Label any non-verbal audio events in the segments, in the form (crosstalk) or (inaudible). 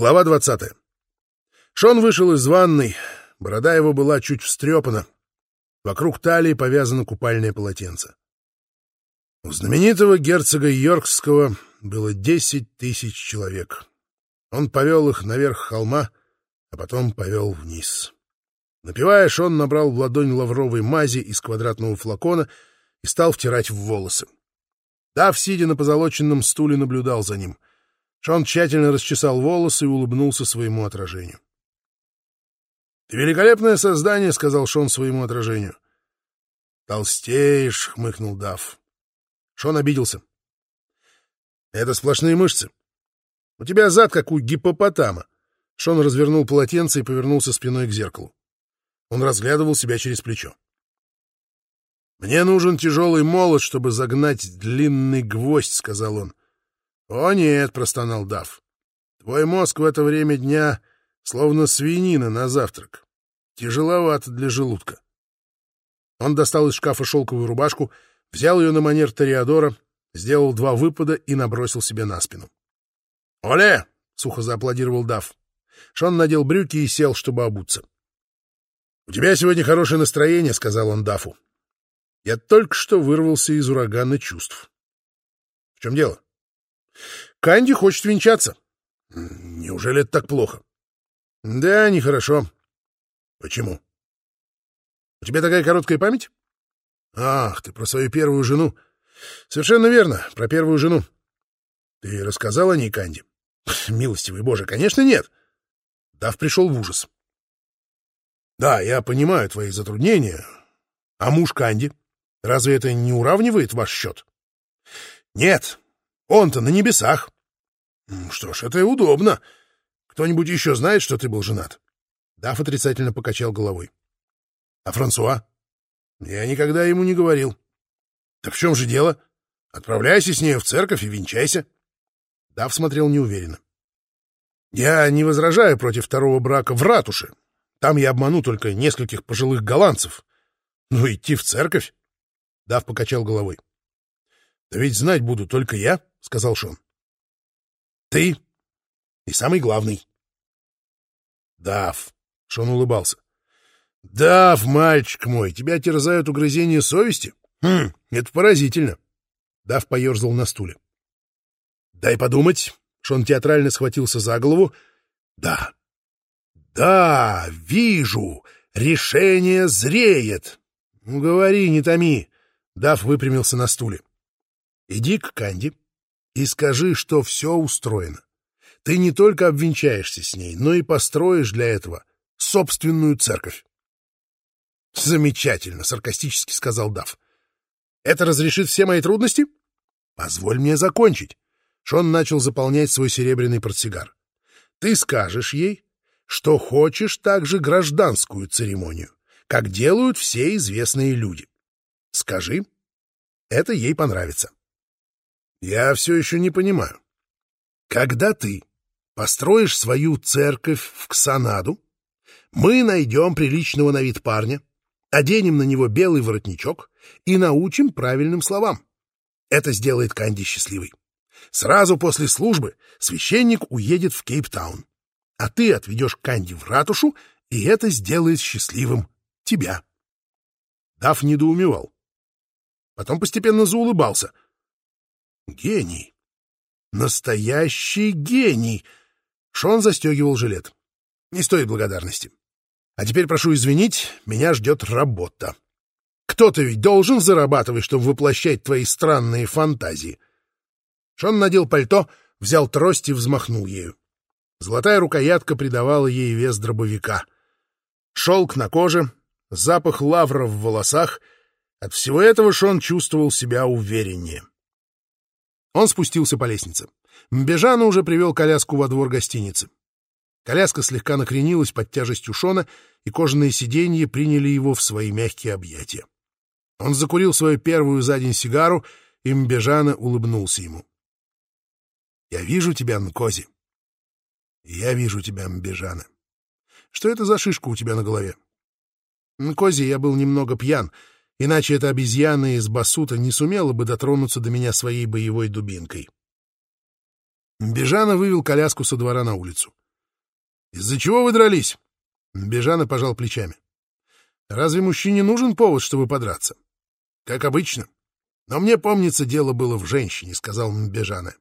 Глава двадцатая. Шон вышел из ванной, борода его была чуть встрепана. Вокруг талии повязано купальное полотенце. У знаменитого герцога Йоркского было десять тысяч человек. Он повел их наверх холма, а потом повел вниз. Напивая, Шон набрал в ладонь лавровой мази из квадратного флакона и стал втирать в волосы. Дав, сидя на позолоченном стуле, наблюдал за ним. Шон тщательно расчесал волосы и улыбнулся своему отражению. — Ты великолепное создание, — сказал Шон своему отражению. — Толстеешь, — хмыкнул Дав. Шон обиделся. — Это сплошные мышцы. У тебя зад, как у гипопотама. Шон развернул полотенце и повернулся спиной к зеркалу. Он разглядывал себя через плечо. «Мне нужен тяжелый молот, чтобы загнать длинный гвоздь», — сказал он. «О нет», — простонал Дав. «Твой мозг в это время дня словно свинина на завтрак. Тяжеловато для желудка». Он достал из шкафа шелковую рубашку, взял ее на манер Тореадора, сделал два выпада и набросил себе на спину. «Оле!» — сухо зааплодировал Дав. Шон надел брюки и сел, чтобы обуться. «У тебя сегодня хорошее настроение», — сказал он Дафу. «Я только что вырвался из урагана чувств». «В чем дело?» «Канди хочет венчаться». «Неужели это так плохо?» «Да, нехорошо». «Почему?» «У тебя такая короткая память?» «Ах, ты про свою первую жену». «Совершенно верно, про первую жену». «Ты рассказал о ней Канди?» (laughs) «Милостивый Боже, конечно, нет». Дав пришел в ужас. Да, я понимаю твои затруднения. А муж Канди? Разве это не уравнивает ваш счет? Нет, он-то на небесах. Что ж, это и удобно. Кто-нибудь еще знает, что ты был женат? Даф отрицательно покачал головой. А Франсуа? Я никогда ему не говорил. Так в чем же дело? Отправляйся с ней в церковь и венчайся. Даф смотрел неуверенно. Я не возражаю против второго брака в ратуше, там я обману только нескольких пожилых голландцев. Ну, идти в церковь? Дав покачал головой. — Да ведь знать буду только я, — сказал Шон. — Ты и самый главный. — Дав, — Шон улыбался. — Дав, мальчик мой, тебя терзают угрызения совести? Хм, это поразительно. Дав поерзал на стуле. — Дай подумать. Шон театрально схватился за голову. — Да, «Да, вижу! Решение зреет!» «Ну, говори, не томи!» Дав выпрямился на стуле. «Иди к Канди и скажи, что все устроено. Ты не только обвенчаешься с ней, но и построишь для этого собственную церковь». «Замечательно!» — саркастически сказал Дав. «Это разрешит все мои трудности?» «Позволь мне закончить». Шон начал заполнять свой серебряный портсигар. «Ты скажешь ей, что хочешь также гражданскую церемонию, как делают все известные люди. Скажи, это ей понравится. Я все еще не понимаю. Когда ты построишь свою церковь в Ксанаду, мы найдем приличного на вид парня, оденем на него белый воротничок и научим правильным словам. Это сделает Канди счастливой. Сразу после службы священник уедет в Кейптаун а ты отведешь Канди в ратушу, и это сделает счастливым тебя. Даф недоумевал. Потом постепенно заулыбался. Гений. Настоящий гений. Шон застегивал жилет. Не стоит благодарности. А теперь прошу извинить, меня ждет работа. Кто-то ведь должен зарабатывать, чтобы воплощать твои странные фантазии. Шон надел пальто, взял трость и взмахнул ею. Золотая рукоятка придавала ей вес дробовика. Шелк на коже, запах лавра в волосах — от всего этого Шон чувствовал себя увереннее. Он спустился по лестнице. Мбежана уже привел коляску во двор гостиницы. Коляска слегка накренилась под тяжестью Шона, и кожаные сиденья приняли его в свои мягкие объятия. Он закурил свою первую за день сигару, и Мбежана улыбнулся ему. — Я вижу тебя, Нкози. Я вижу тебя, Мбежана. Что это за шишка у тебя на голове? Кози, я был немного пьян, иначе эта обезьяна из Басута не сумела бы дотронуться до меня своей боевой дубинкой. Бежана вывел коляску со двора на улицу. Из-за чего вы дрались? Бежана пожал плечами. Разве мужчине нужен повод, чтобы подраться? Как обычно. Но мне помнится, дело было в женщине, сказал Бежана.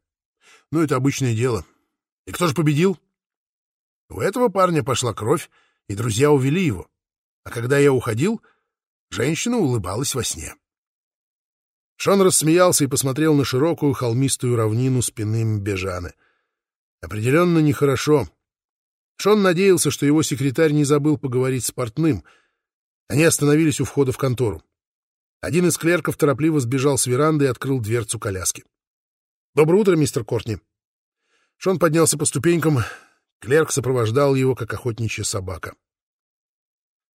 Ну, это обычное дело. И кто же победил? У этого парня пошла кровь, и друзья увели его. А когда я уходил, женщина улыбалась во сне. Шон рассмеялся и посмотрел на широкую холмистую равнину спины Бежаны. Определенно нехорошо. Шон надеялся, что его секретарь не забыл поговорить с портным. Они остановились у входа в контору. Один из клерков торопливо сбежал с веранды и открыл дверцу коляски. «Доброе утро, мистер Кортни». Шон поднялся по ступенькам. Клерк сопровождал его, как охотничья собака.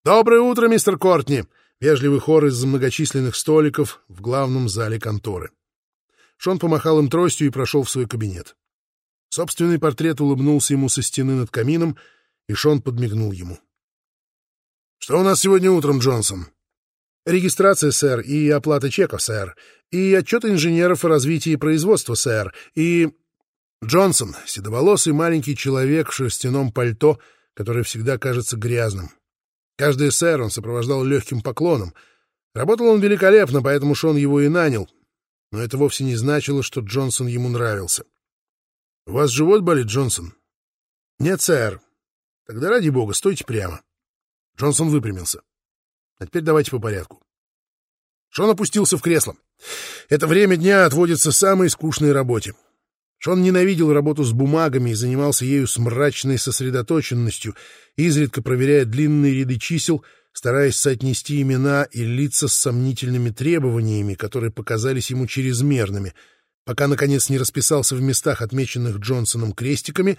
«Доброе утро, мистер Кортни!» Вежливый хор из многочисленных столиков в главном зале конторы. Шон помахал им тростью и прошел в свой кабинет. Собственный портрет улыбнулся ему со стены над камином, и Шон подмигнул ему. «Что у нас сегодня утром, Джонсон?» «Регистрация, сэр, и оплата чеков, сэр, и отчет инженеров о развитии производства, сэр, и...» Джонсон, седоволосый маленький человек в шерстяном пальто, который всегда кажется грязным. Каждый сэр он сопровождал легким поклоном. Работал он великолепно, поэтому Шон его и нанял. Но это вовсе не значило, что Джонсон ему нравился. — У вас живот болит, Джонсон? — Нет, сэр. — Тогда, ради бога, стойте прямо. Джонсон выпрямился. — А теперь давайте по порядку. Шон опустился в кресло. Это время дня отводится самой скучной работе. Шон ненавидел работу с бумагами и занимался ею с мрачной сосредоточенностью, изредка проверяя длинные ряды чисел, стараясь соотнести имена и лица с сомнительными требованиями, которые показались ему чрезмерными, пока, наконец, не расписался в местах, отмеченных Джонсоном крестиками,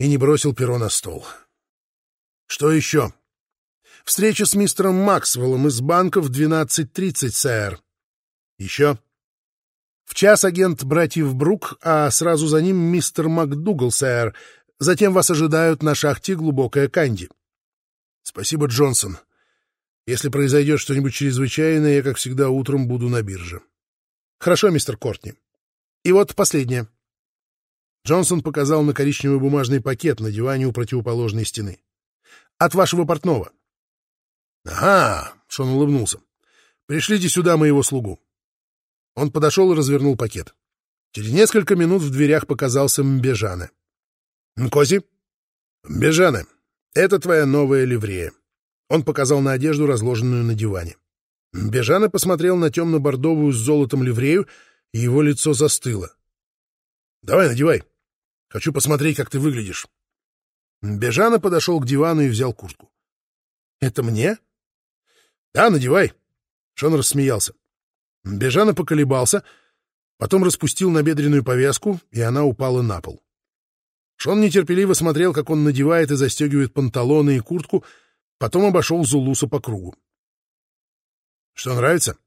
и не бросил перо на стол. «Что еще?» «Встреча с мистером Максвеллом из банка в 12.30, сэр». «Еще?» В час агент братьев Брук, а сразу за ним мистер МакДугал, сэр. Затем вас ожидают на шахте глубокая канди. Спасибо, Джонсон. Если произойдет что-нибудь чрезвычайное, я, как всегда, утром буду на бирже. Хорошо, мистер Кортни. И вот последнее. Джонсон показал на коричневый бумажный пакет на диване у противоположной стены. От вашего портного. — Ага, — Шон улыбнулся. — Пришлите сюда моего слугу. Он подошел и развернул пакет. Через несколько минут в дверях показался Мбежане. «Мкози?» «Мбежане, это твоя новая ливрея». Он показал на одежду, разложенную на диване. Мбежане посмотрел на темно-бордовую с золотом ливрею, и его лицо застыло. «Давай, надевай. Хочу посмотреть, как ты выглядишь». Бежана подошел к дивану и взял куртку. «Это мне?» «Да, надевай». Шон рассмеялся. Бежана поколебался, потом распустил набедренную повязку, и она упала на пол. Шон нетерпеливо смотрел, как он надевает и застегивает панталоны и куртку, потом обошел Зулуса по кругу. — Что, нравится?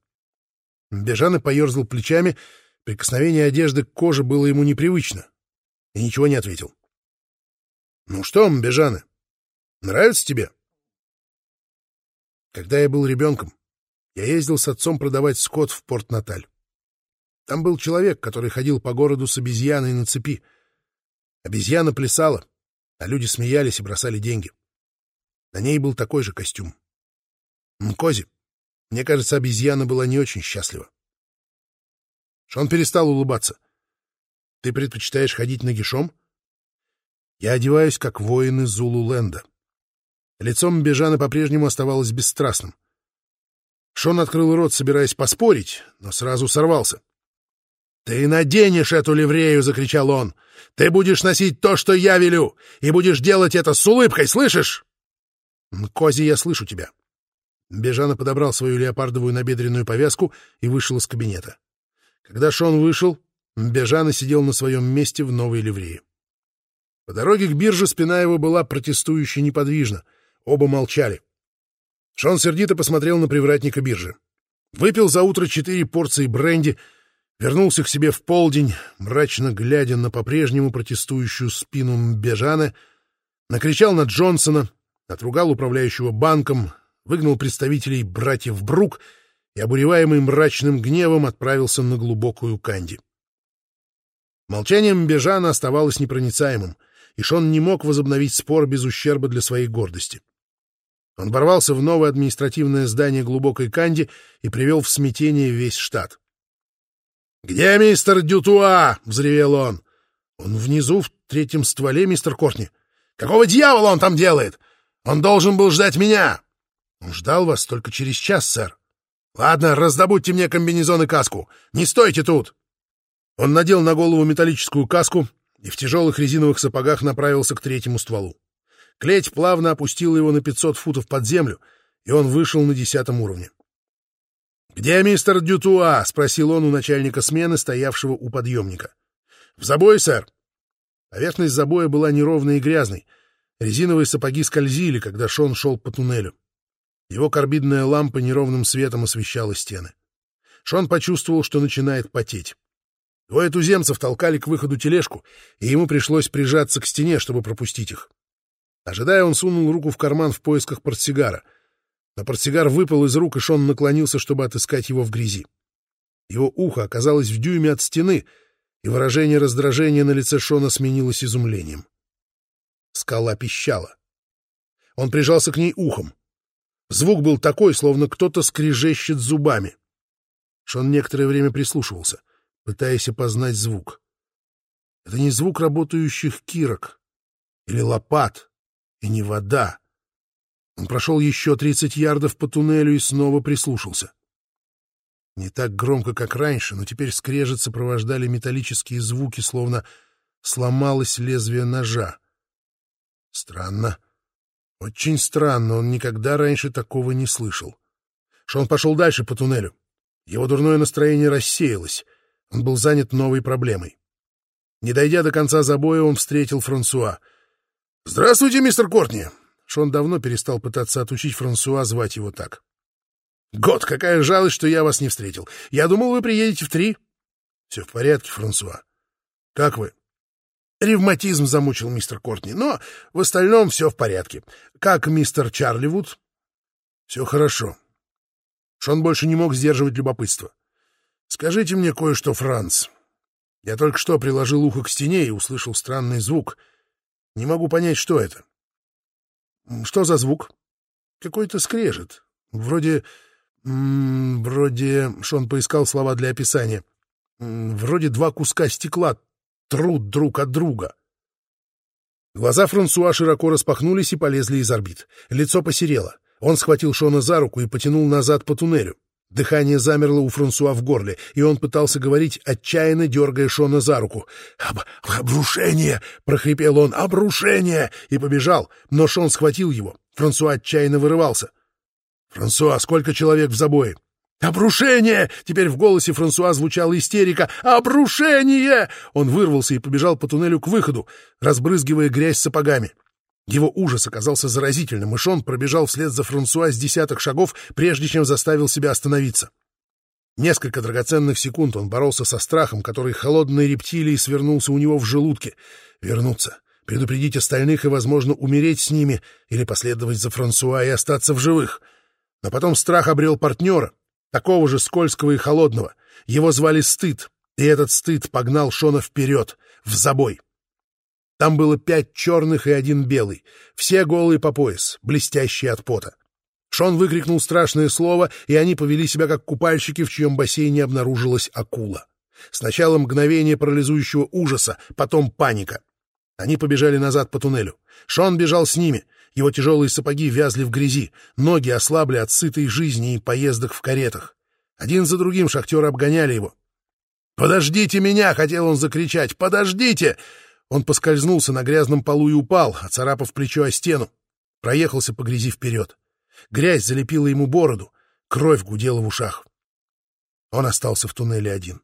Бежана поерзал плечами, прикосновение одежды к коже было ему непривычно, и ничего не ответил. — Ну что, Бежана, нравится тебе? Когда я был ребенком, я ездил с отцом продавать скот в Порт-Наталь. Там был человек, который ходил по городу с обезьяной на цепи. Обезьяна плясала, а люди смеялись и бросали деньги. На ней был такой же костюм. Мкози, мне кажется, обезьяна была не очень счастлива. Шон перестал улыбаться. Ты предпочитаешь ходить нагишом? Я одеваюсь, как воины Зулу-Ленда. Лицом Бежана по-прежнему оставалось бесстрастным. Шон открыл рот, собираясь поспорить, но сразу сорвался. «Ты наденешь эту ливрею!» — закричал он. «Ты будешь носить то, что я велю, и будешь делать это с улыбкой, слышишь?» «Кози, я слышу тебя». Бежана подобрал свою леопардовую набедренную повязку и вышел из кабинета. Когда Шон вышел, Бежана сидел на своем месте в новой ливрее. По дороге к бирже спина его была протестующе неподвижна. Оба молчали. Шон сердито посмотрел на привратника биржи. Выпил за утро четыре порции бренди, вернулся к себе в полдень, мрачно глядя на по-прежнему протестующую спину Бежана, накричал на Джонсона, отругал управляющего банком, выгнал представителей братьев Брук и, обуреваемый мрачным гневом, отправился на глубокую канди. Молчанием Бежана оставалось непроницаемым. и Шон не мог возобновить спор без ущерба для своей гордости. Он ворвался в новое административное здание глубокой Канди и привел в смятение весь штат. «Где мистер Дютуа?» — взревел он. «Он внизу, в третьем стволе, мистер Кортни. Какого дьявола он там делает? Он должен был ждать меня!» «Он ждал вас только через час, сэр». «Ладно, раздобудьте мне комбинезон и каску. Не стойте тут!» Он надел на голову металлическую каску и в тяжелых резиновых сапогах направился к третьему стволу. Клеть плавно опустила его на 500 футов под землю, и он вышел на десятом уровне. «Где мистер Дютуа?» — спросил он у начальника смены, стоявшего у подъемника. «В забое, сэр». Поверхность забоя была неровной и грязной. Резиновые сапоги скользили, когда Шон шел по туннелю. Его карбидная лампа неровным светом освещала стены. Шон почувствовал, что начинает потеть. Двое туземцев толкали к выходу тележку, и ему пришлось прижаться к стене, чтобы пропустить их. Ожидая, он сунул руку в карман в поисках портсигара. Но портсигар выпал из рук, и Шон наклонился, чтобы отыскать его в грязи. Его ухо оказалось в дюйме от стены, и выражение раздражения на лице Шона сменилось изумлением. Скала пищала. Он прижался к ней ухом. Звук был такой, словно кто-то скрежещет зубами. Шон некоторое время прислушивался — пытаясь опознать звук. Это не звук работающих кирок или лопат, и не вода. Он прошел еще тридцать ярдов по туннелю и снова прислушался. Не так громко, как раньше, но теперь скрежет сопровождали металлические звуки, словно сломалось лезвие ножа. Странно. Очень странно, он никогда раньше такого не слышал. Шон пошел дальше по туннелю. Его дурное настроение рассеялось. Он был занят новой проблемой. Не дойдя до конца забоя, он встретил Франсуа. «Здравствуйте, мистер Кортни!» Шон давно перестал пытаться отучить Франсуа звать его так. «Год, какая жалость, что я вас не встретил. Я думал, вы приедете в три». «Все в порядке, Франсуа. Как вы?» Ревматизм замучил мистер Кортни, но в остальном все в порядке. Как мистер Чарливуд? Все хорошо. Шон больше не мог сдерживать любопытство. «Скажите мне кое-что, Франц. Я только что приложил ухо к стене и услышал странный звук. Не могу понять, что это». «Что за звук?» «Какой-то скрежет. Вроде... вроде...» Шон поискал слова для описания. «Вроде два куска стекла трут друг от друга». Глаза Франсуа широко распахнулись и полезли из орбит. Лицо посерело. Он схватил Шона за руку и потянул назад по туннелю. Дыхание замерло у Франсуа в горле, и он пытался говорить, отчаянно дергая Шона за руку. «Об... «Обрушение!» — прохрипел он. «Обрушение!» И побежал, но Шон схватил его. Франсуа отчаянно вырывался. «Франсуа, сколько человек в забое?» «Обрушение!» Теперь в голосе Франсуа звучала истерика. «Обрушение!» Он вырвался и побежал по туннелю к выходу, разбрызгивая грязь сапогами. Его ужас оказался заразительным, и Шон пробежал вслед за Франсуа с десяток шагов, прежде чем заставил себя остановиться. Несколько драгоценных секунд он боролся со страхом, который холодной рептилией свернулся у него в желудке. Вернуться, предупредить остальных и, возможно, умереть с ними или последовать за Франсуа и остаться в живых. Но потом страх обрел партнера, такого же скользкого и холодного. Его звали Стыд, и этот стыд погнал Шона вперед, в забой. Там было пять черных и один белый, все голые по пояс, блестящие от пота. Шон выкрикнул страшное слово, и они повели себя как купальщики, в чьем бассейне обнаружилась акула. Сначала мгновение парализующего ужаса, потом паника. Они побежали назад по туннелю. Шон бежал с ними. Его тяжелые сапоги вязли в грязи, ноги ослабли от сытой жизни и поездок в каретах. Один за другим шахтеры обгоняли его. «Подождите меня!» — хотел он закричать. «Подождите!» Он поскользнулся на грязном полу и упал, оцарапав плечо о стену. Проехался по грязи вперед. Грязь залепила ему бороду, кровь гудела в ушах. Он остался в туннеле один.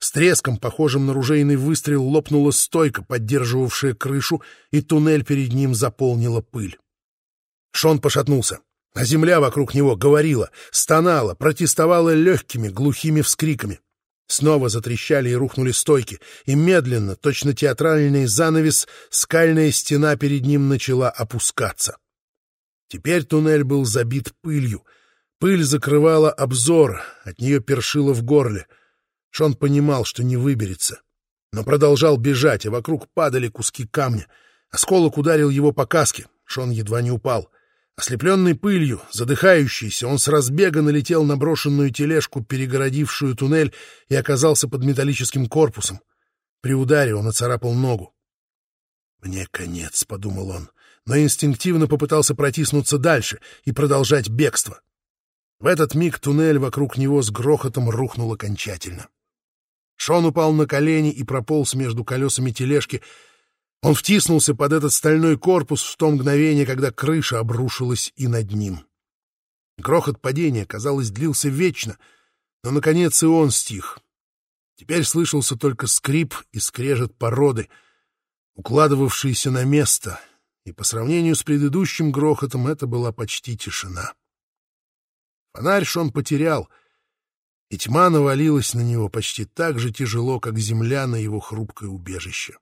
С треском, похожим на ружейный выстрел, лопнула стойка, поддерживавшая крышу, и туннель перед ним заполнила пыль. Шон пошатнулся, а земля вокруг него говорила, стонала, протестовала легкими, глухими вскриками. Снова затрещали и рухнули стойки, и медленно, точно театральный занавес, скальная стена перед ним начала опускаться. Теперь туннель был забит пылью. Пыль закрывала обзор, от нее першило в горле. Шон понимал, что не выберется, но продолжал бежать, а вокруг падали куски камня. Осколок ударил его по каске, Шон едва не упал. Ослепленный пылью, задыхающийся, он с разбега налетел на брошенную тележку, перегородившую туннель, и оказался под металлическим корпусом. При ударе он оцарапал ногу. «Мне конец», — подумал он, но инстинктивно попытался протиснуться дальше и продолжать бегство. В этот миг туннель вокруг него с грохотом рухнул окончательно. Шон упал на колени и прополз между колесами тележки. Он втиснулся под этот стальной корпус в то мгновение, когда крыша обрушилась и над ним. Грохот падения, казалось, длился вечно, но, наконец, и он стих. Теперь слышался только скрип и скрежет породы, укладывавшиеся на место, и по сравнению с предыдущим грохотом это была почти тишина. Фонарь Шон потерял — и тьма навалилась на него почти так же тяжело, как земля на его хрупкое убежище.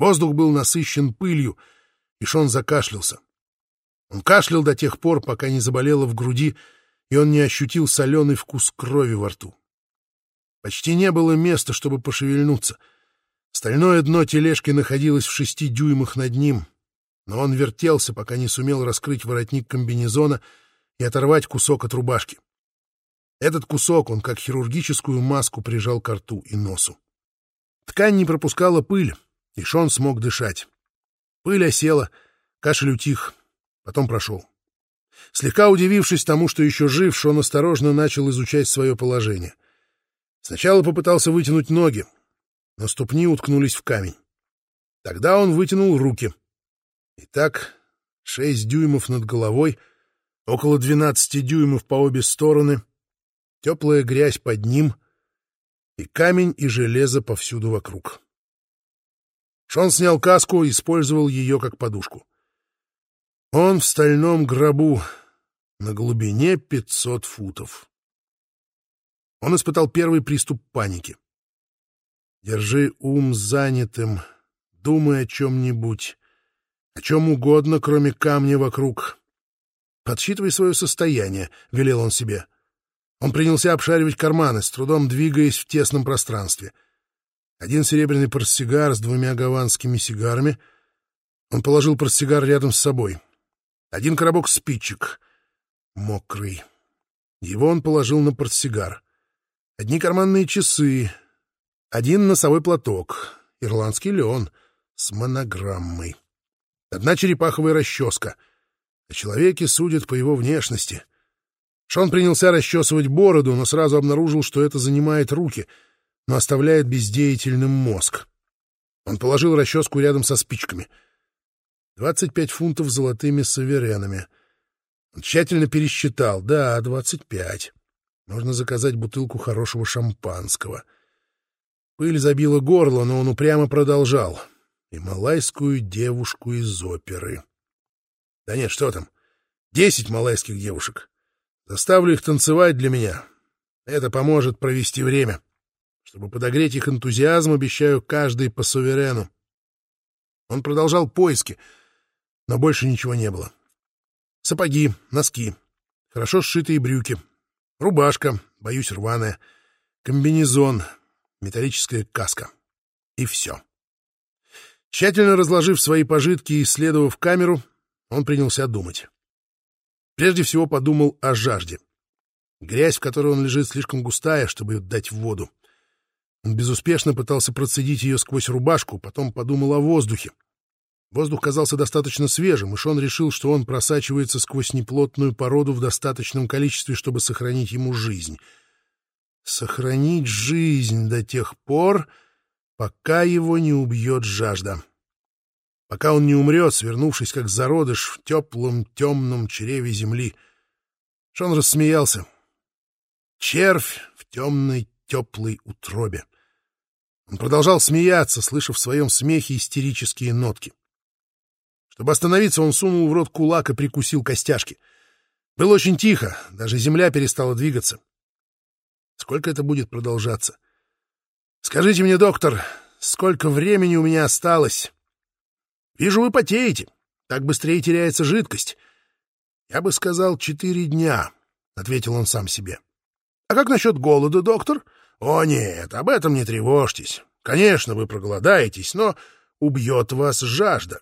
Воздух был насыщен пылью, и Шон закашлялся. Он кашлял до тех пор, пока не заболело в груди, и он не ощутил соленый вкус крови во рту. Почти не было места, чтобы пошевельнуться. Стальное дно тележки находилось в шести дюймах над ним, но он вертелся, пока не сумел раскрыть воротник комбинезона и оторвать кусок от рубашки. Этот кусок он как хирургическую маску прижал к рту и носу. Ткань не пропускала пыль, и Шон смог дышать. Пыль осела, кашель утих, потом прошел. Слегка удивившись тому, что еще жив, Шон осторожно начал изучать свое положение. Сначала попытался вытянуть ноги, но ступни уткнулись в камень. Тогда он вытянул руки. Итак, шесть дюймов над головой, около двенадцати дюймов по обе стороны — теплая грязь под ним и камень и железо повсюду вокруг. Шон снял каску и использовал ее как подушку. Он в стальном гробу на глубине 500 футов. Он испытал первый приступ паники. Держи ум занятым, думай о чем-нибудь, о чем угодно, кроме камня вокруг. Подсчитывай свое состояние, — велел он себе. Он принялся обшаривать карманы, с трудом двигаясь в тесном пространстве. Один серебряный портсигар с двумя гаванскими сигарами. Он положил портсигар рядом с собой. Один коробок спичек. Мокрый. Его он положил на портсигар. Одни карманные часы. Один носовой платок. Ирландский леон с монограммой. Одна черепаховая расческа. О человеке судят по его внешности — Шон принялся расчесывать бороду, но сразу обнаружил, что это занимает руки, но оставляет бездеятельным мозг. Он положил расческу рядом со спичками. Двадцать пять фунтов золотыми саверенами. Он тщательно пересчитал. Да, двадцать пять. Можно заказать бутылку хорошего шампанского. Пыль забила горло, но он упрямо продолжал. И малайскую девушку из оперы. Да нет, что там? Десять малайских девушек. Заставлю их танцевать для меня. Это поможет провести время. Чтобы подогреть их энтузиазм, обещаю каждый по суверену. Он продолжал поиски, но больше ничего не было. Сапоги, носки, хорошо сшитые брюки, рубашка, боюсь, рваная, комбинезон, металлическая каска. И все. Тщательно разложив свои пожитки и исследовав камеру, он принялся думать. Прежде всего подумал о жажде. Грязь, в которой он лежит, слишком густая, чтобы дать в воду. Он безуспешно пытался процедить ее сквозь рубашку, потом подумал о воздухе. Воздух казался достаточно свежим, и Шон решил, что он просачивается сквозь неплотную породу в достаточном количестве, чтобы сохранить ему жизнь. Сохранить жизнь до тех пор, пока его не убьет жажда пока он не умрет, свернувшись как зародыш в теплом темном чреве земли. Шон рассмеялся. Червь в темной теплой утробе. Он продолжал смеяться, слыша в своем смехе истерические нотки. Чтобы остановиться, он сунул в рот кулак и прикусил костяшки. Было очень тихо, даже земля перестала двигаться. Сколько это будет продолжаться? Скажите мне, доктор, сколько времени у меня осталось? Вижу, вы потеете. Так быстрее теряется жидкость. Я бы сказал, четыре дня, — ответил он сам себе. А как насчет голода, доктор? О, нет, об этом не тревожьтесь. Конечно, вы проголодаетесь, но убьет вас жажда.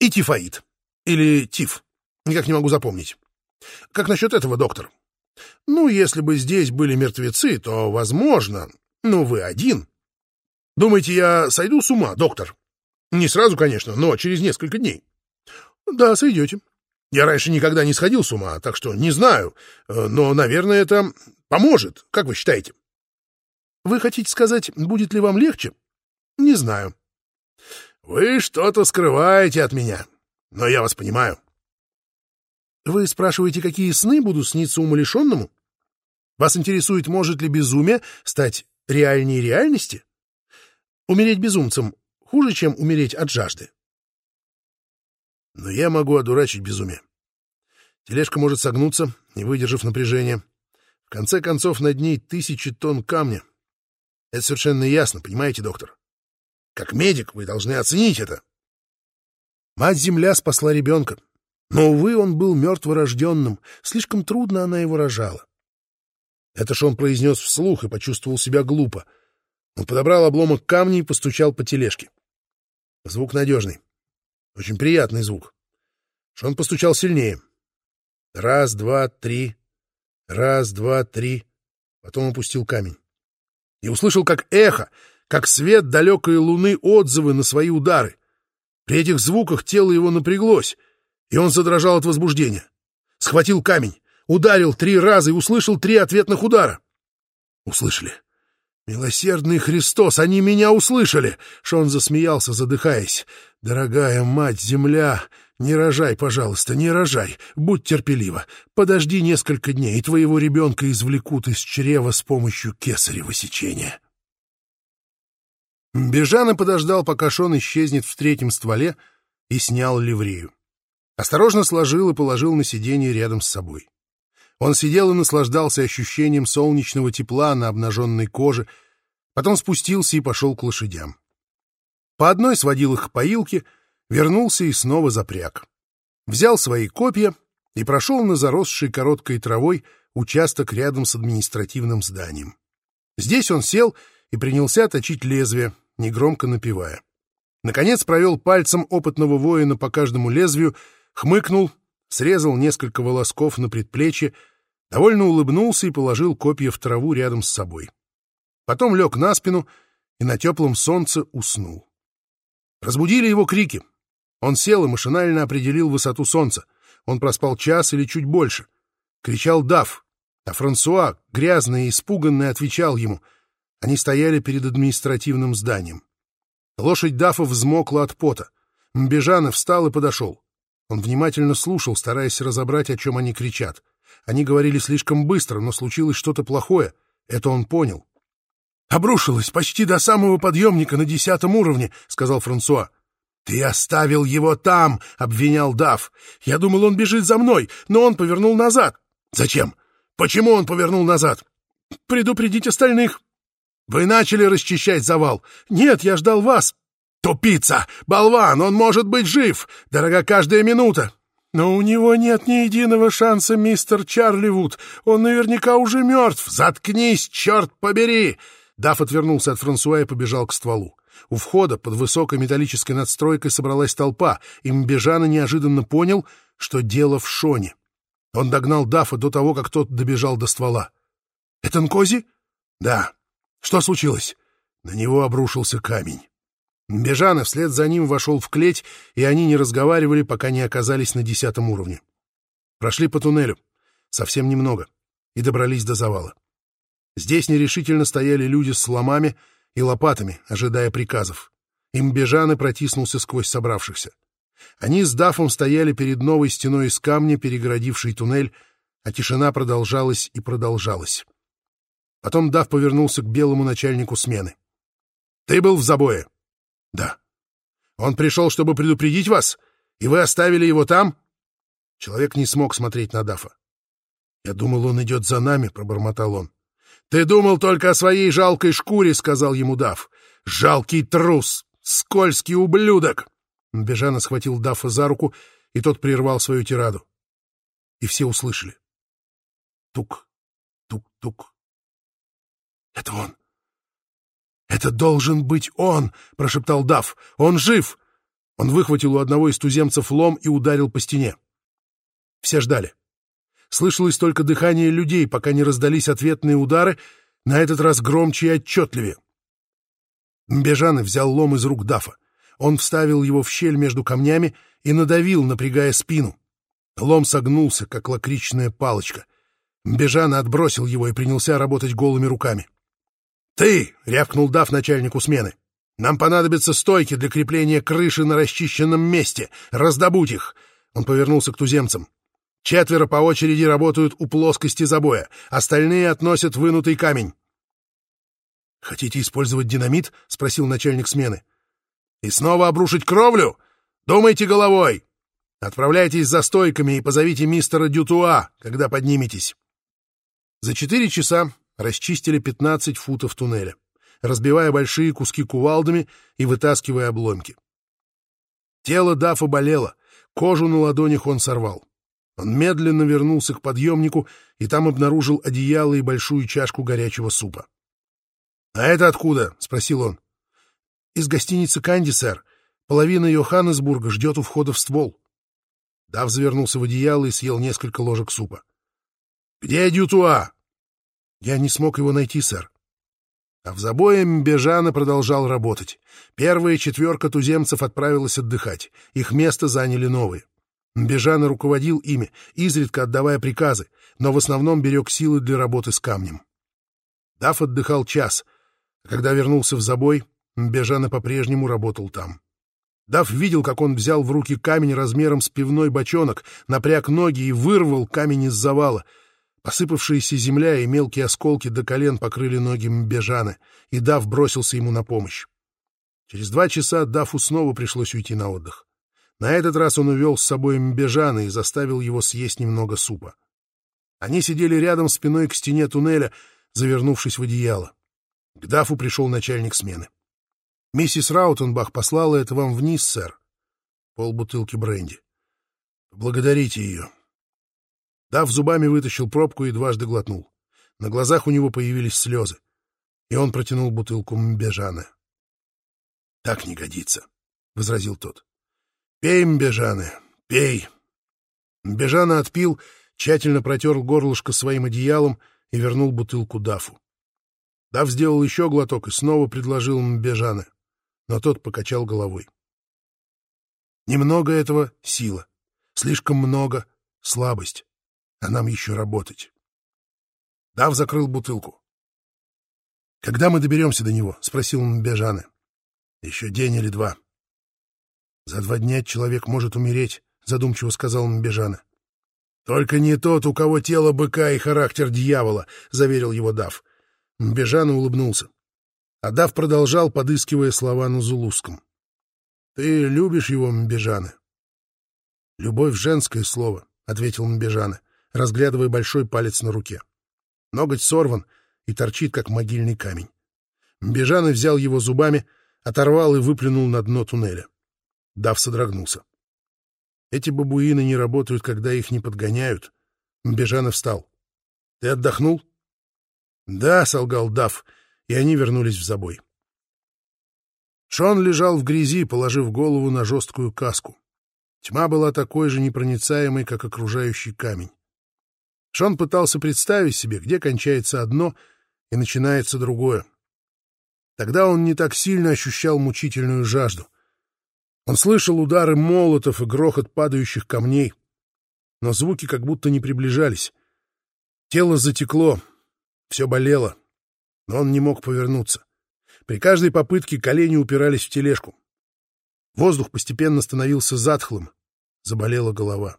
И тифаид. Или тиф. Никак не могу запомнить. Как насчет этого, доктор? Ну, если бы здесь были мертвецы, то возможно. Но вы один. Думаете, я сойду с ума, доктор? Не сразу, конечно, но через несколько дней. Да, сойдете. Я раньше никогда не сходил с ума, так что не знаю. Э, но, наверное, это поможет. Как вы считаете? Вы хотите сказать, будет ли вам легче? Не знаю. Вы что-то скрываете от меня, но я вас понимаю. Вы спрашиваете, какие сны будут сниться умалишенному? Вас интересует, может ли безумие стать реальнее реальности? Умереть безумцем хуже, чем умереть от жажды. Но я могу одурачить безумие. Тележка может согнуться, не выдержав напряжения. Конце концов, над ней тысячи тонн камня. Это совершенно ясно, понимаете, доктор? Как медик вы должны оценить это. Мать-Земля спасла ребенка. Но, увы, он был мертворожденным. Слишком трудно она его рожала. Это ж он произнес вслух и почувствовал себя глупо. Он подобрал обломок камня и постучал по тележке. Звук надежный. Очень приятный звук. Шон постучал сильнее. Раз, два, три. Раз, два, три. Потом опустил камень. И услышал, как эхо, как свет далекой луны отзывы на свои удары. При этих звуках тело его напряглось, и он задрожал от возбуждения. Схватил камень, ударил три раза и услышал три ответных удара. Услышали. «Милосердный Христос, они меня услышали!» Шон засмеялся, задыхаясь. «Дорогая мать-земля, не рожай, пожалуйста, не рожай. Будь терпелива. Подожди несколько дней, и твоего ребенка извлекут из чрева с помощью кесарево сечения». Бежана подождал, пока Шон исчезнет в третьем стволе, и снял ливрею. Осторожно сложил и положил на сиденье рядом с собой. Он сидел и наслаждался ощущением солнечного тепла на обнаженной коже, потом спустился и пошел к лошадям. По одной сводил их к поилке, вернулся и снова запряг. Взял свои копья и прошел на заросший короткой травой участок рядом с административным зданием. Здесь он сел и принялся точить лезвие, негромко напевая. Наконец провел пальцем опытного воина по каждому лезвию, хмыкнул срезал несколько волосков на предплечье, довольно улыбнулся и положил копья в траву рядом с собой. Потом лег на спину и на теплом солнце уснул. Разбудили его крики. Он сел и машинально определил высоту солнца. Он проспал час или чуть больше. Кричал Дав, а Франсуа, грязный и испуганный, отвечал ему. Они стояли перед административным зданием. Лошадь Дафа взмокла от пота. Мбежана встал и подошел. Он внимательно слушал, стараясь разобрать, о чем они кричат. Они говорили слишком быстро, но случилось что-то плохое. Это он понял. «Обрушилось почти до самого подъемника на десятом уровне», — сказал Франсуа. «Ты оставил его там!» — обвинял Дав. «Я думал, он бежит за мной, но он повернул назад». «Зачем? Почему он повернул назад?» «Предупредить остальных». «Вы начали расчищать завал?» «Нет, я ждал вас». «Тупица! Болван! Он может быть жив! Дорога каждая минута!» «Но у него нет ни единого шанса, мистер Чарли Вуд. Он наверняка уже мертв. Заткнись, черт побери!» Дафф отвернулся от Франсуа и побежал к стволу. У входа под высокой металлической надстройкой собралась толпа, и Мбежана неожиданно понял, что дело в Шоне. Он догнал Даффа до того, как тот добежал до ствола. «Это Нкози?» «Да. Что случилось?» На него обрушился камень. Бежана вслед за ним вошел в клеть, и они не разговаривали, пока не оказались на десятом уровне. Прошли по туннелю, совсем немного, и добрались до завала. Здесь нерешительно стояли люди с ломами и лопатами, ожидая приказов. Имбежаны протиснулся сквозь собравшихся. Они с Дафом стояли перед новой стеной из камня, перегородившей туннель, а тишина продолжалась и продолжалась. Потом Даф повернулся к белому начальнику смены. — Ты был в забое? Да. Он пришел, чтобы предупредить вас, и вы оставили его там? Человек не смог смотреть на Дафа. Я думал, он идет за нами, пробормотал он. Ты думал только о своей жалкой шкуре, сказал ему Даф. Жалкий трус, скользкий ублюдок. Бежана схватил Дафа за руку, и тот прервал свою тираду. И все услышали. Тук, тук-тук. Это он. «Это должен быть он!» — прошептал Дав. «Он жив!» Он выхватил у одного из туземцев лом и ударил по стене. Все ждали. Слышалось только дыхание людей, пока не раздались ответные удары, на этот раз громче и отчетливее. Бежаны взял лом из рук Дафа. Он вставил его в щель между камнями и надавил, напрягая спину. Лом согнулся, как лакричная палочка. Бежана отбросил его и принялся работать голыми руками. «Ты!» — рявкнул Даф начальнику смены. «Нам понадобятся стойки для крепления крыши на расчищенном месте. Раздобудь их!» Он повернулся к туземцам. «Четверо по очереди работают у плоскости забоя, остальные относят вынутый камень». «Хотите использовать динамит?» — спросил начальник смены. «И снова обрушить кровлю? Думайте головой! Отправляйтесь за стойками и позовите мистера Дютуа, когда подниметесь». За четыре часа расчистили 15 футов туннеля, разбивая большие куски кувалдами и вытаскивая обломки. Тело Дафа болело, кожу на ладонях он сорвал. Он медленно вернулся к подъемнику и там обнаружил одеяло и большую чашку горячего супа. «А это откуда?» — спросил он. «Из гостиницы «Канди», сэр. Половина Йоханнесбурга ждет у входа в ствол». Дав завернулся в одеяло и съел несколько ложек супа. «Где Дютуа?» Я не смог его найти, сэр. А в забое Мбежана продолжал работать. Первая четверка туземцев отправилась отдыхать. Их место заняли новые. Мбежана руководил ими, изредка отдавая приказы, но в основном берег силы для работы с камнем. Даф отдыхал час, а когда вернулся в забой, Мбежана по-прежнему работал там. Дав видел, как он взял в руки камень размером с пивной бочонок, напряг ноги и вырвал камень из завала — Посыпавшаяся земля и мелкие осколки до колен покрыли ноги Мбежана, и Дав бросился ему на помощь. Через два часа Дафу снова пришлось уйти на отдых. На этот раз он увел с собой Мбежана и заставил его съесть немного супа. Они сидели рядом спиной к стене туннеля, завернувшись в одеяло. К Дафу пришел начальник смены. «Миссис Раутенбах послала это вам вниз, сэр». Пол бутылки бренди. «Благодарите ее. Дав зубами вытащил пробку и дважды глотнул. На глазах у него появились слезы, и он протянул бутылку Мбежана. — Так не годится, — возразил тот. — Пей, Мбежаны, пей. Мбежана отпил, тщательно протер горлышко своим одеялом и вернул бутылку Дафу. Дав сделал еще глоток и снова предложил Мбежана, но тот покачал головой. Немного этого — сила, слишком много — слабость а нам еще работать. Дав закрыл бутылку. «Когда мы доберемся до него?» — спросил он Бежаны. «Еще день или два». «За два дня человек может умереть», — задумчиво сказал Мбежана. «Только не тот, у кого тело быка и характер дьявола», — заверил его Дав. Мбежана улыбнулся. А Дав продолжал, подыскивая слова на зулузском. «Ты любишь его, Мбежана?» «Любовь — женское слово», — ответил Мбежана разглядывая большой палец на руке. Ноготь сорван и торчит, как могильный камень. Бежаны взял его зубами, оторвал и выплюнул на дно туннеля. Дав содрогнулся. Эти бабуины не работают, когда их не подгоняют. Бежаны встал. — Ты отдохнул? — Да, — солгал Дав, и они вернулись в забой. Шон лежал в грязи, положив голову на жесткую каску. Тьма была такой же непроницаемой, как окружающий камень. Шон пытался представить себе, где кончается одно и начинается другое. Тогда он не так сильно ощущал мучительную жажду. Он слышал удары молотов и грохот падающих камней, но звуки как будто не приближались. Тело затекло, все болело, но он не мог повернуться. При каждой попытке колени упирались в тележку. Воздух постепенно становился затхлым, заболела голова.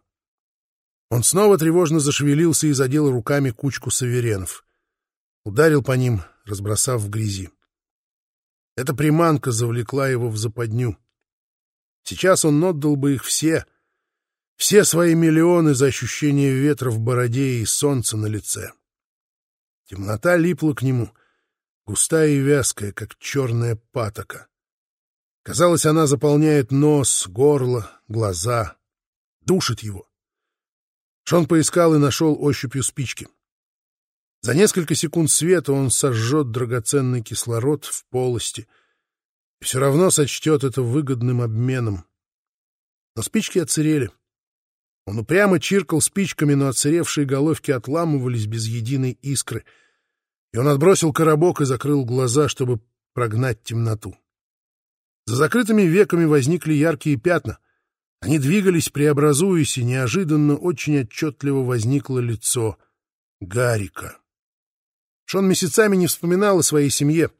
Он снова тревожно зашевелился и задел руками кучку саверенов. Ударил по ним, разбросав в грязи. Эта приманка завлекла его в западню. Сейчас он отдал бы их все, все свои миллионы за ощущение ветра в бороде и солнца на лице. Темнота липла к нему, густая и вязкая, как черная патока. Казалось, она заполняет нос, горло, глаза, душит его. Шон поискал и нашел ощупью спички. За несколько секунд света он сожжет драгоценный кислород в полости и все равно сочтет это выгодным обменом. Но спички отсырели. Он упрямо чиркал спичками, но отсыревшие головки отламывались без единой искры, и он отбросил коробок и закрыл глаза, чтобы прогнать темноту. За закрытыми веками возникли яркие пятна. Они двигались, преобразуясь, и неожиданно очень отчетливо возникло лицо Гарика. Шон месяцами не вспоминал о своей семье.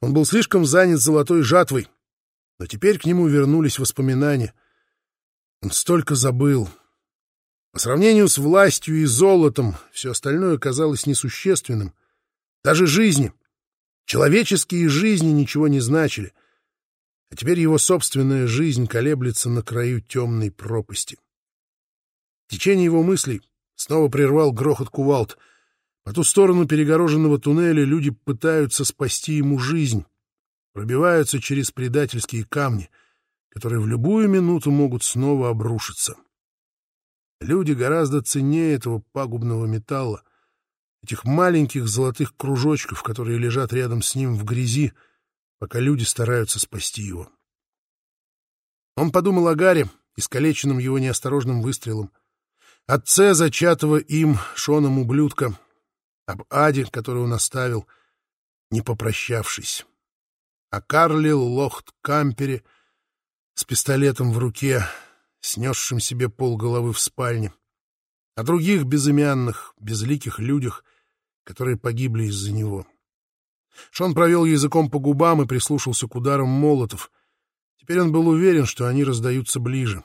Он был слишком занят золотой жатвой. Но теперь к нему вернулись воспоминания. Он столько забыл. По сравнению с властью и золотом все остальное казалось несущественным. Даже жизни. Человеческие жизни ничего не значили. А теперь его собственная жизнь колеблется на краю темной пропасти. Течение его мыслей снова прервал грохот кувалд — по ту сторону перегороженного туннеля люди пытаются спасти ему жизнь, пробиваются через предательские камни, которые в любую минуту могут снова обрушиться. Люди гораздо ценнее этого пагубного металла, этих маленьких золотых кружочков, которые лежат рядом с ним в грязи, пока люди стараются спасти его. Он подумал о Гаре, искалеченном его неосторожным выстрелом, отце, зачатого им, Шоном ублюдка, об Аде, которую он оставил, не попрощавшись, о Карле Лохт-Кампере с пистолетом в руке, снесшим себе полголовы в спальне, о других безымянных, безликих людях, которые погибли из-за него. Шон провел языком по губам и прислушался к ударам молотов. Теперь он был уверен, что они раздаются ближе.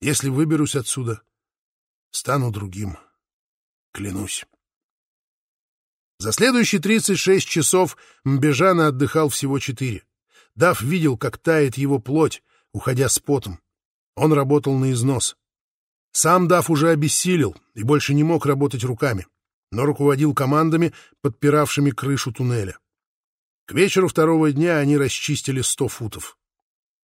Если выберусь отсюда, стану другим клянусь. За следующие 36 часов Мбежана отдыхал всего четыре. Дав видел, как тает его плоть, уходя с потом. Он работал на износ. Сам Дав уже обессилел и больше не мог работать руками, но руководил командами, подпиравшими крышу туннеля. К вечеру второго дня они расчистили сто футов.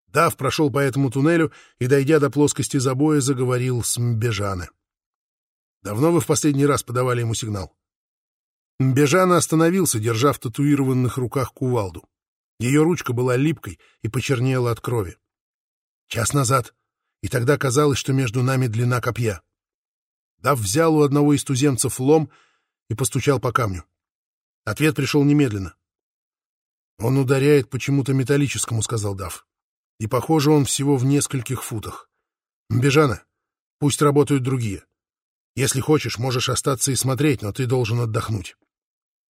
Дав прошел по этому туннелю и, дойдя до плоскости забоя, заговорил с Мбежана. Давно вы в последний раз подавали ему сигнал? Бежана остановился, держа в татуированных руках кувалду. Ее ручка была липкой и почернела от крови. Час назад, и тогда казалось, что между нами длина копья. Дав взял у одного из туземцев лом и постучал по камню. Ответ пришел немедленно. «Он ударяет почему-то металлическому», — сказал Дав. «И, похоже, он всего в нескольких футах. Бежана, пусть работают другие. Если хочешь, можешь остаться и смотреть, но ты должен отдохнуть.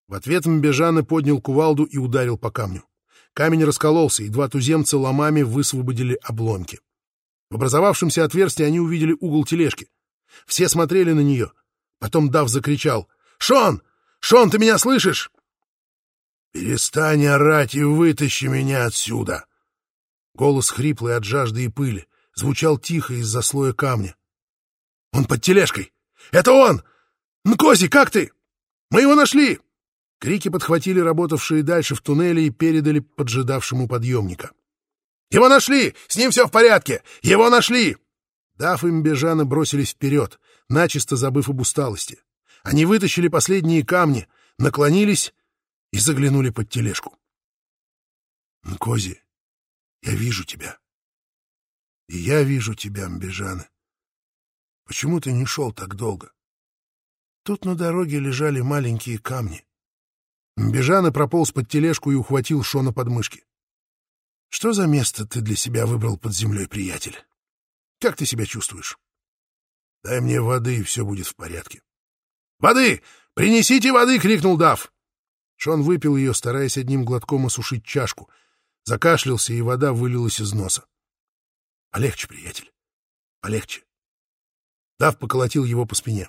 В ответ Мбежана поднял кувалду и ударил по камню. Камень раскололся, и два туземца ломами высвободили обломки. В образовавшемся отверстии они увидели угол тележки. Все смотрели на нее. Потом Дав закричал. «Шон! Шон, ты меня слышишь?» «Перестань орать и вытащи меня отсюда!» Голос хриплый от жажды и пыли, звучал тихо из-за слоя камня. «Он под тележкой! «Это он! Нкози, как ты? Мы его нашли!» Крики подхватили работавшие дальше в туннеле и передали поджидавшему подъемника. «Его нашли! С ним все в порядке! Его нашли!» Даф и Мбежана бросились вперед, начисто забыв об усталости. Они вытащили последние камни, наклонились и заглянули под тележку. «Нкози, я вижу тебя. И я вижу тебя, Мбежана. Почему ты не шел так долго? Тут на дороге лежали маленькие камни. Бежана прополз под тележку и ухватил Шона под мышки. Что за место ты для себя выбрал под землей, приятель? Как ты себя чувствуешь? Дай мне воды, и все будет в порядке. «Воды! Принесите воды!» — крикнул Дав. Шон выпил ее, стараясь одним глотком осушить чашку. Закашлялся, и вода вылилась из носа. «Полегче, приятель, полегче. Дав поколотил его по спине.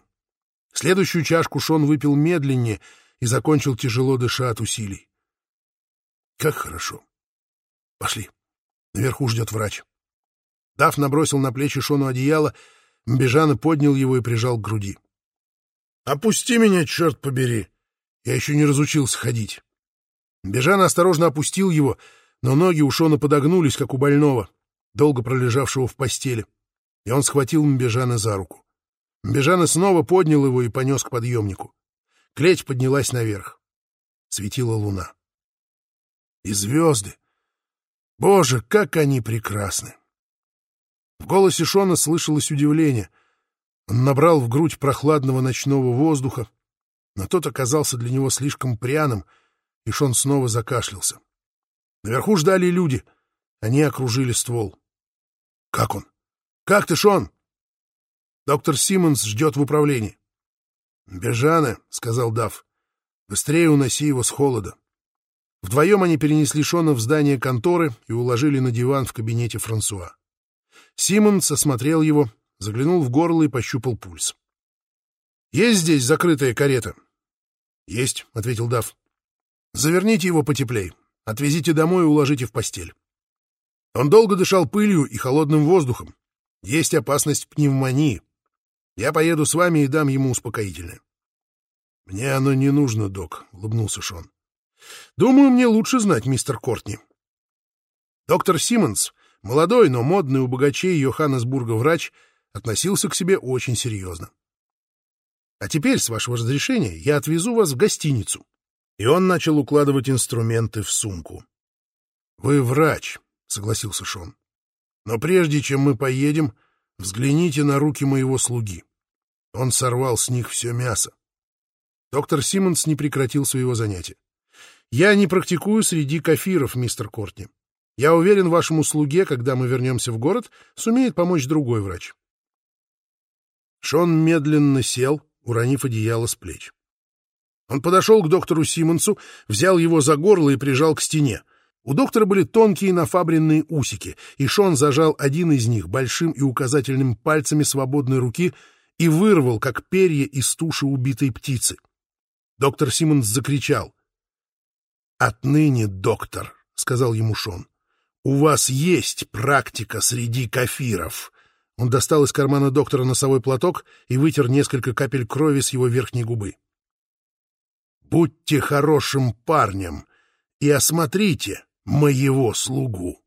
Следующую чашку Шон выпил медленнее и закончил тяжело дыша от усилий. Как хорошо. Пошли. Наверху ждет врач. Дав набросил на плечи Шону одеяло, Мбежана поднял его и прижал к груди. «Опусти меня, черт побери! Я еще не разучился ходить». Бежана осторожно опустил его, но ноги у Шона подогнулись, как у больного, долго пролежавшего в постели и он схватил Мбежана за руку. Мбежана снова поднял его и понес к подъемнику. Клеть поднялась наверх. Светила луна. И звезды. Боже, как они прекрасны! В голосе Шона слышалось удивление. Он набрал в грудь прохладного ночного воздуха, но тот оказался для него слишком пряным, и Шон снова закашлялся. Наверху ждали люди. Они окружили ствол. «Как он? Как ты, Шон?» «Доктор Симмонс ждет в управлении». «Бежана», — сказал Дав, — «быстрее уноси его с холода». Вдвоем они перенесли Шона в здание конторы и уложили на диван в кабинете Франсуа. Симмонс осмотрел его, заглянул в горло и пощупал пульс. «Есть здесь закрытая карета?» «Есть», — ответил Дав. «Заверните его потеплей, отвезите домой и уложите в постель». Он долго дышал пылью и холодным воздухом. Есть опасность пневмонии. Я поеду с вами и дам ему успокоительное. — Мне оно не нужно, док, — улыбнулся Шон. — Думаю, мне лучше знать, мистер Кортни. Доктор Симмонс, молодой, но модный у богачей Йоханнесбурга врач, относился к себе очень серьезно. А теперь, с вашего разрешения, я отвезу вас в гостиницу. И он начал укладывать инструменты в сумку. — Вы врач, — согласился Шон. — Но прежде чем мы поедем, взгляните на руки моего слуги. Он сорвал с них все мясо. Доктор Симмонс не прекратил своего занятия. — Я не практикую среди кафиров, мистер Кортни. Я уверен, вашему слуге, когда мы вернемся в город, сумеет помочь другой врач. Шон медленно сел, уронив одеяло с плеч. Он подошел к доктору Симмонсу, взял его за горло и прижал к стене. У доктора были тонкие нафабренные усики, и Шон зажал один из них большим и указательным пальцами свободной руки и вырвал, как перья из туши убитой птицы. Доктор Симмонс закричал. «Отныне, доктор», — сказал ему Шон, — «у вас есть практика среди кафиров». Он достал из кармана доктора носовой платок и вытер несколько капель крови с его верхней губы. «Будьте хорошим парнем и осмотрите моего слугу».